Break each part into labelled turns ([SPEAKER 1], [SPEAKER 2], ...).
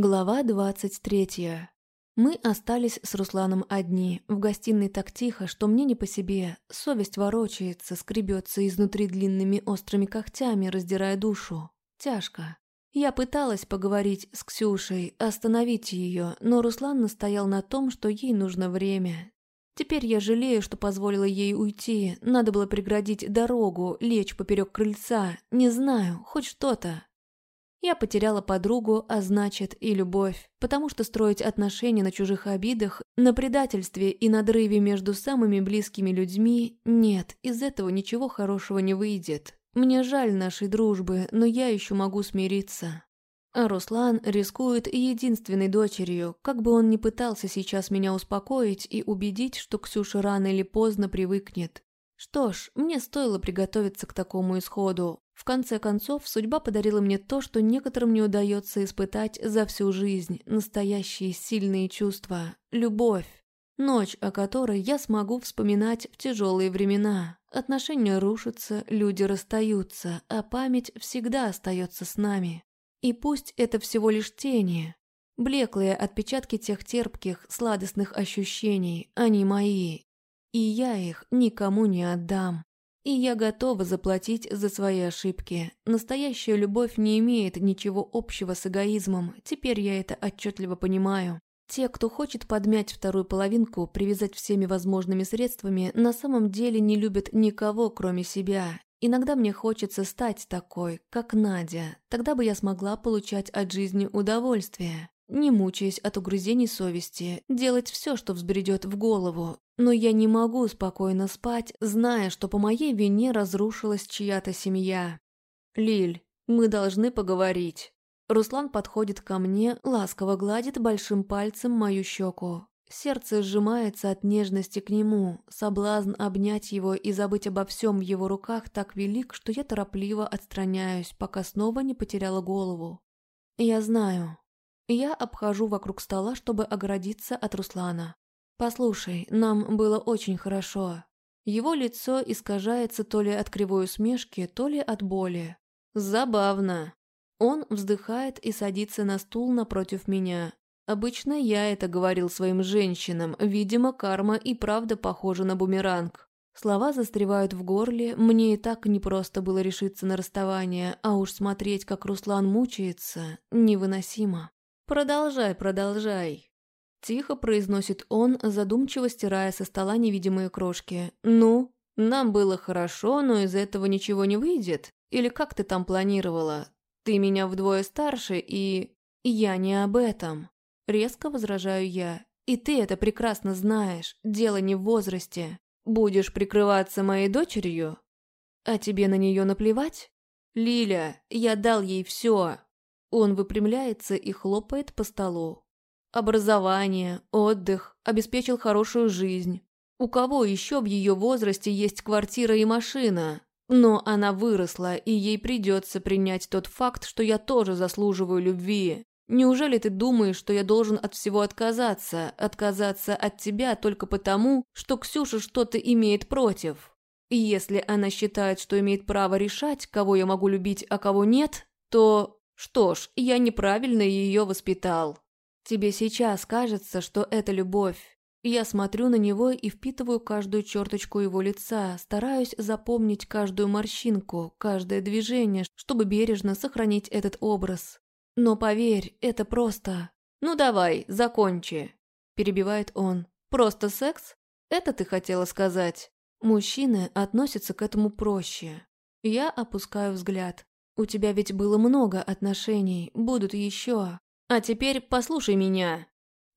[SPEAKER 1] Глава двадцать третья. Мы остались с Русланом одни. В гостиной так тихо, что мне не по себе. Совесть ворочается, скребется изнутри длинными острыми когтями, раздирая душу. Тяжко. Я пыталась поговорить с Ксюшей, остановить ее, но Руслан настоял на том, что ей нужно время. Теперь я жалею, что позволила ей уйти. Надо было преградить дорогу, лечь поперек крыльца. Не знаю, хоть что-то. Я потеряла подругу, а значит и любовь, потому что строить отношения на чужих обидах, на предательстве и надрыве между самыми близкими людьми нет, из этого ничего хорошего не выйдет. Мне жаль нашей дружбы, но я еще могу смириться. А Руслан рискует единственной дочерью, как бы он ни пытался сейчас меня успокоить и убедить, что Ксюша рано или поздно привыкнет. Что ж, мне стоило приготовиться к такому исходу. В конце концов, судьба подарила мне то, что некоторым не удается испытать за всю жизнь. Настоящие сильные чувства. Любовь. Ночь, о которой я смогу вспоминать в тяжелые времена. Отношения рушатся, люди расстаются, а память всегда остается с нами. И пусть это всего лишь тени, блеклые отпечатки тех терпких, сладостных ощущений, они мои, и я их никому не отдам. И я готова заплатить за свои ошибки. Настоящая любовь не имеет ничего общего с эгоизмом, теперь я это отчетливо понимаю. Те, кто хочет подмять вторую половинку, привязать всеми возможными средствами, на самом деле не любят никого, кроме себя. Иногда мне хочется стать такой, как Надя, тогда бы я смогла получать от жизни удовольствие не мучаясь от угрызений совести, делать все, что взбредет в голову. Но я не могу спокойно спать, зная, что по моей вине разрушилась чья-то семья. «Лиль, мы должны поговорить». Руслан подходит ко мне, ласково гладит большим пальцем мою щеку. Сердце сжимается от нежности к нему, соблазн обнять его и забыть обо всем в его руках так велик, что я торопливо отстраняюсь, пока снова не потеряла голову. Я знаю, я обхожу вокруг стола, чтобы оградиться от Руслана. «Послушай, нам было очень хорошо». Его лицо искажается то ли от кривой усмешки, то ли от боли. «Забавно». Он вздыхает и садится на стул напротив меня. Обычно я это говорил своим женщинам, видимо, карма и правда похожа на бумеранг. Слова застревают в горле, мне и так непросто было решиться на расставание, а уж смотреть, как Руслан мучается, невыносимо. «Продолжай, продолжай», – тихо произносит он, задумчиво стирая со стола невидимые крошки. «Ну, нам было хорошо, но из этого ничего не выйдет. Или как ты там планировала? Ты меня вдвое старше и... Я не об этом». Резко возражаю я. «И ты это прекрасно знаешь. Дело не в возрасте. Будешь прикрываться моей дочерью? А тебе на нее наплевать? Лиля, я дал ей все. Он выпрямляется и хлопает по столу. Образование, отдых, обеспечил хорошую жизнь. У кого еще в ее возрасте есть квартира и машина? Но она выросла, и ей придется принять тот факт, что я тоже заслуживаю любви. Неужели ты думаешь, что я должен от всего отказаться, отказаться от тебя только потому, что Ксюша что-то имеет против? И если она считает, что имеет право решать, кого я могу любить, а кого нет, то что ж, я неправильно ее воспитал. Тебе сейчас кажется, что это любовь. Я смотрю на него и впитываю каждую черточку его лица, стараюсь запомнить каждую морщинку, каждое движение, чтобы бережно сохранить этот образ. Но поверь, это просто... «Ну давай, закончи», – перебивает он. «Просто секс? Это ты хотела сказать?» Мужчины относятся к этому проще. Я опускаю взгляд. У тебя ведь было много отношений, будут еще. А теперь послушай меня».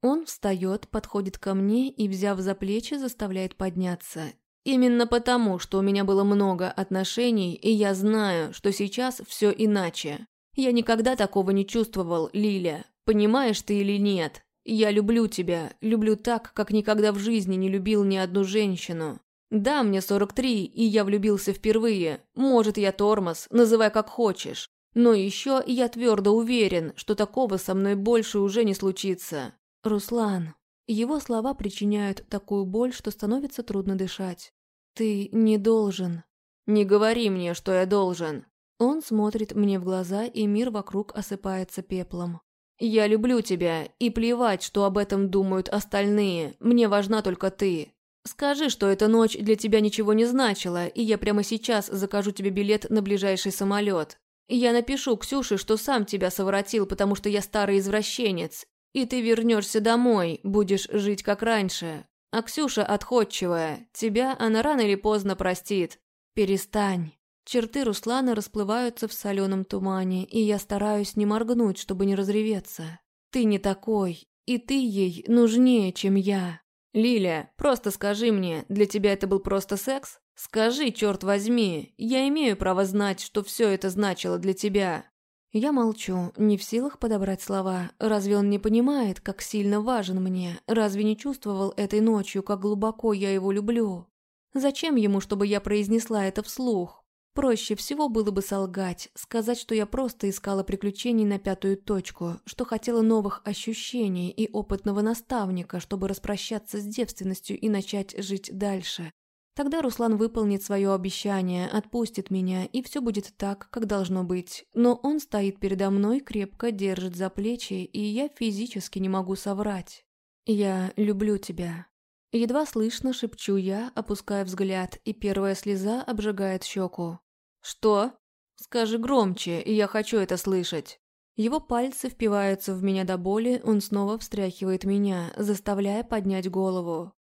[SPEAKER 1] Он встает, подходит ко мне и, взяв за плечи, заставляет подняться. «Именно потому, что у меня было много отношений, и я знаю, что сейчас все иначе. Я никогда такого не чувствовал, Лиля. Понимаешь ты или нет? Я люблю тебя, люблю так, как никогда в жизни не любил ни одну женщину. Да, мне 43, и я влюбился впервые. Может, я тормоз, называй как хочешь. Но еще я твердо уверен, что такого со мной больше уже не случится. Руслан. Его слова причиняют такую боль, что становится трудно дышать. Ты не должен. Не говори мне, что я должен. Он смотрит мне в глаза, и мир вокруг осыпается пеплом. Я люблю тебя, и плевать, что об этом думают остальные, мне важна только ты. Скажи, что эта ночь для тебя ничего не значила, и я прямо сейчас закажу тебе билет на ближайший самолет. Я напишу Ксюше, что сам тебя совратил, потому что я старый извращенец, и ты вернешься домой, будешь жить как раньше. А Ксюша отходчивая, тебя она рано или поздно простит. Перестань. Черты Руслана расплываются в соленом тумане, и я стараюсь не моргнуть, чтобы не разреветься. Ты не такой, и ты ей нужнее, чем я. Лиля, просто скажи мне, для тебя это был просто секс? Скажи, черт возьми, я имею право знать, что все это значило для тебя. Я молчу, не в силах подобрать слова. Разве он не понимает, как сильно важен мне? Разве не чувствовал этой ночью, как глубоко я его люблю? Зачем ему, чтобы я произнесла это вслух? Проще всего было бы солгать, сказать, что я просто искала приключений на пятую точку, что хотела новых ощущений и опытного наставника, чтобы распрощаться с девственностью и начать жить дальше. Тогда Руслан выполнит свое обещание, отпустит меня, и все будет так, как должно быть. Но он стоит передо мной, крепко держит за плечи, и я физически не могу соврать. «Я люблю тебя». Едва слышно шепчу я, опуская взгляд, и первая слеза обжигает щеку. «Что?» «Скажи громче, и я хочу это слышать». Его пальцы впиваются в меня до боли, он снова встряхивает меня, заставляя поднять голову.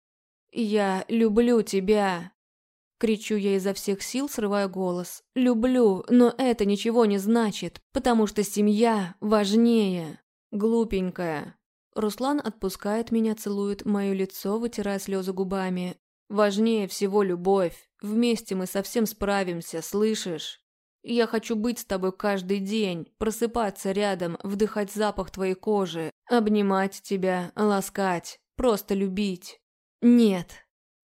[SPEAKER 1] «Я люблю тебя!» Кричу я изо всех сил, срывая голос. «Люблю, но это ничего не значит, потому что семья важнее!» Глупенькая. Руслан отпускает меня, целует мое лицо, вытирая слезы губами. «Важнее всего любовь. Вместе мы совсем справимся, слышишь? Я хочу быть с тобой каждый день, просыпаться рядом, вдыхать запах твоей кожи, обнимать тебя, ласкать, просто любить». Нет.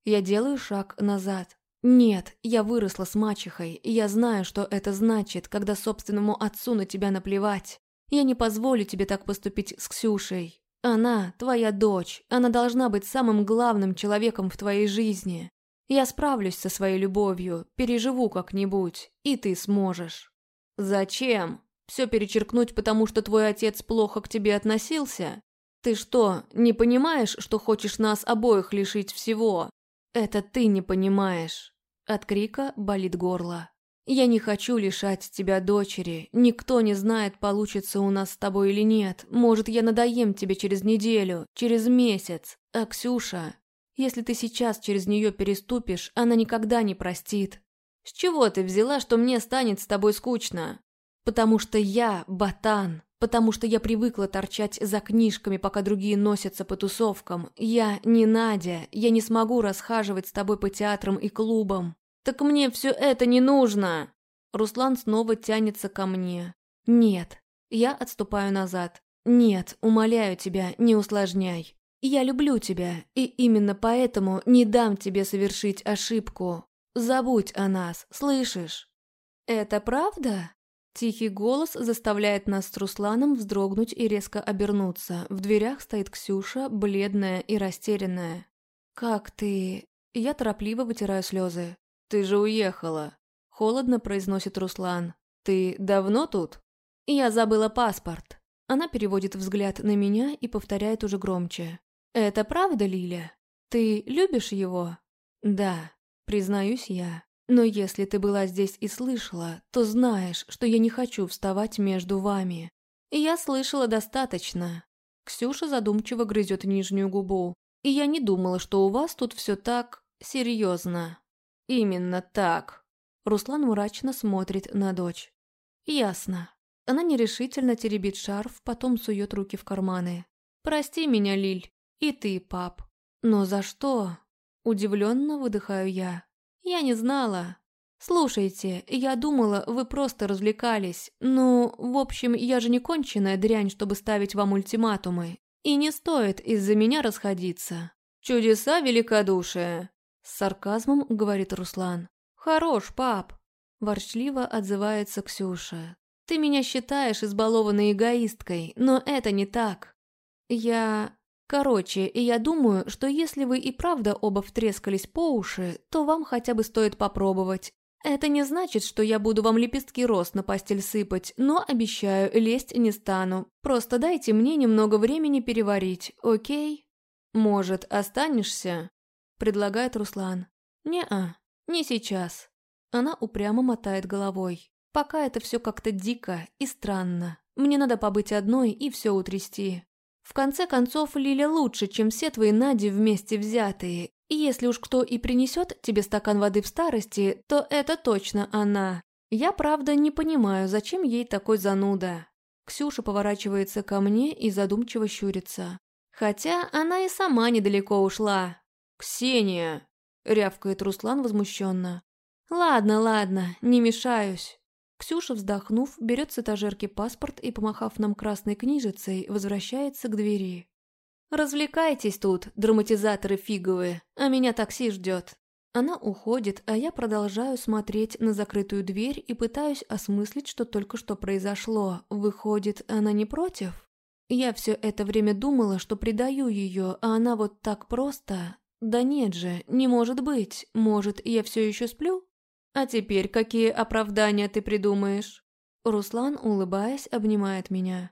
[SPEAKER 1] Я делаю шаг назад. Нет, я выросла с мачехой, и я знаю, что это значит, когда собственному отцу на тебя наплевать. Я не позволю тебе так поступить с Ксюшей. Она твоя дочь, она должна быть самым главным человеком в твоей жизни. Я справлюсь со своей любовью, переживу как-нибудь, и ты сможешь. Зачем? Все перечеркнуть, потому что твой отец плохо к тебе относился? Ты что, не понимаешь, что хочешь нас обоих лишить всего? Это ты не понимаешь. От крика болит горло. Я не хочу лишать тебя дочери. Никто не знает, получится у нас с тобой или нет. Может, я надоем тебе через неделю, через месяц. А Ксюша, если ты сейчас через нее переступишь, она никогда не простит. С чего ты взяла, что мне станет с тобой скучно? Потому что я ботан. Потому что я привыкла торчать за книжками, пока другие носятся по тусовкам. Я не Надя, я не смогу расхаживать с тобой по театрам и клубам. Так мне все это не нужно. Руслан снова тянется ко мне. Нет. Я отступаю назад. Нет, умоляю тебя, не усложняй. Я люблю тебя, и именно поэтому не дам тебе совершить ошибку. Забудь о нас, слышишь? Это правда? Тихий голос заставляет нас с Русланом вздрогнуть и резко обернуться. В дверях стоит Ксюша, бледная и растерянная. «Как ты...» Я торопливо вытираю слезы. «Ты же уехала!» Холодно произносит Руслан. «Ты давно тут?» «Я забыла паспорт». Она переводит взгляд на меня и повторяет уже громче. «Это правда, Лиля? Ты любишь его?» «Да», признаюсь я. Но если ты была здесь и слышала, то знаешь, что я не хочу вставать между вами. И я слышала достаточно. Ксюша задумчиво грызет нижнюю губу. И я не думала, что у вас тут все так серьезно. Именно так. Руслан мрачно смотрит на дочь. Ясно. Она нерешительно теребит шарф, потом сует руки в карманы. «Прости меня, Лиль. И ты, пап. Но за что?» Удивленно выдыхаю я. «Я не знала. Слушайте, я думала, вы просто развлекались. Ну, в общем, я же не конченая дрянь, чтобы ставить вам ультиматумы. И не стоит из-за меня расходиться». «Чудеса великодушия!» С сарказмом говорит Руслан. «Хорош, пап!» Ворчливо отзывается Ксюша. «Ты меня считаешь избалованной эгоисткой, но это не так. Я... Короче, я думаю, что если вы и правда оба втрескались по уши, то вам хотя бы стоит попробовать. Это не значит, что я буду вам лепестки роз на постель сыпать, но обещаю, лезть не стану. Просто дайте мне немного времени переварить, окей? Может, останешься? Предлагает Руслан. Не-а, не сейчас. Она упрямо мотает головой. Пока это все как-то дико и странно. Мне надо побыть одной и все утрясти. В конце концов, Лиля лучше, чем все твои Нади вместе взятые. И если уж кто и принесет тебе стакан воды в старости, то это точно она. Я, правда, не понимаю, зачем ей такой зануда. Ксюша поворачивается ко мне и задумчиво щурится. Хотя она и сама недалеко ушла. «Ксения!» — рявкает Руслан возмущенно. «Ладно, ладно, не мешаюсь». Ксюша, вздохнув, берет с этажерки паспорт и, помахав нам красной книжицей, возвращается к двери. «Развлекайтесь тут, драматизаторы фиговые, а меня такси ждет». Она уходит, а я продолжаю смотреть на закрытую дверь и пытаюсь осмыслить, что только что произошло. Выходит, она не против? Я все это время думала, что предаю ее, а она вот так просто... Да нет же, не может быть. Может, я все еще сплю? А теперь какие оправдания ты придумаешь? Руслан, улыбаясь, обнимает меня.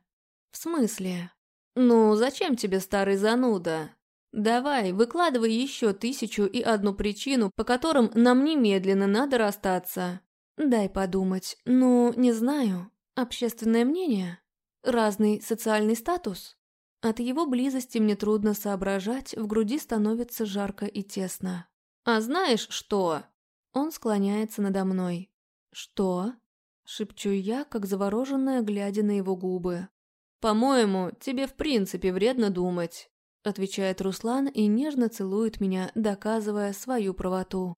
[SPEAKER 1] В смысле? «Ну, зачем тебе старый зануда? Давай, выкладывай еще тысячу и одну причину, по которым нам немедленно надо расстаться». «Дай подумать. Ну, не знаю. Общественное мнение? Разный социальный статус?» От его близости мне трудно соображать, в груди становится жарко и тесно. «А знаешь что?» Он склоняется надо мной. «Что?» — шепчу я, как завороженная, глядя на его губы. «По-моему, тебе в принципе вредно думать», отвечает Руслан и нежно целует меня, доказывая свою правоту.